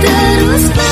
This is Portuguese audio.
ter os pés.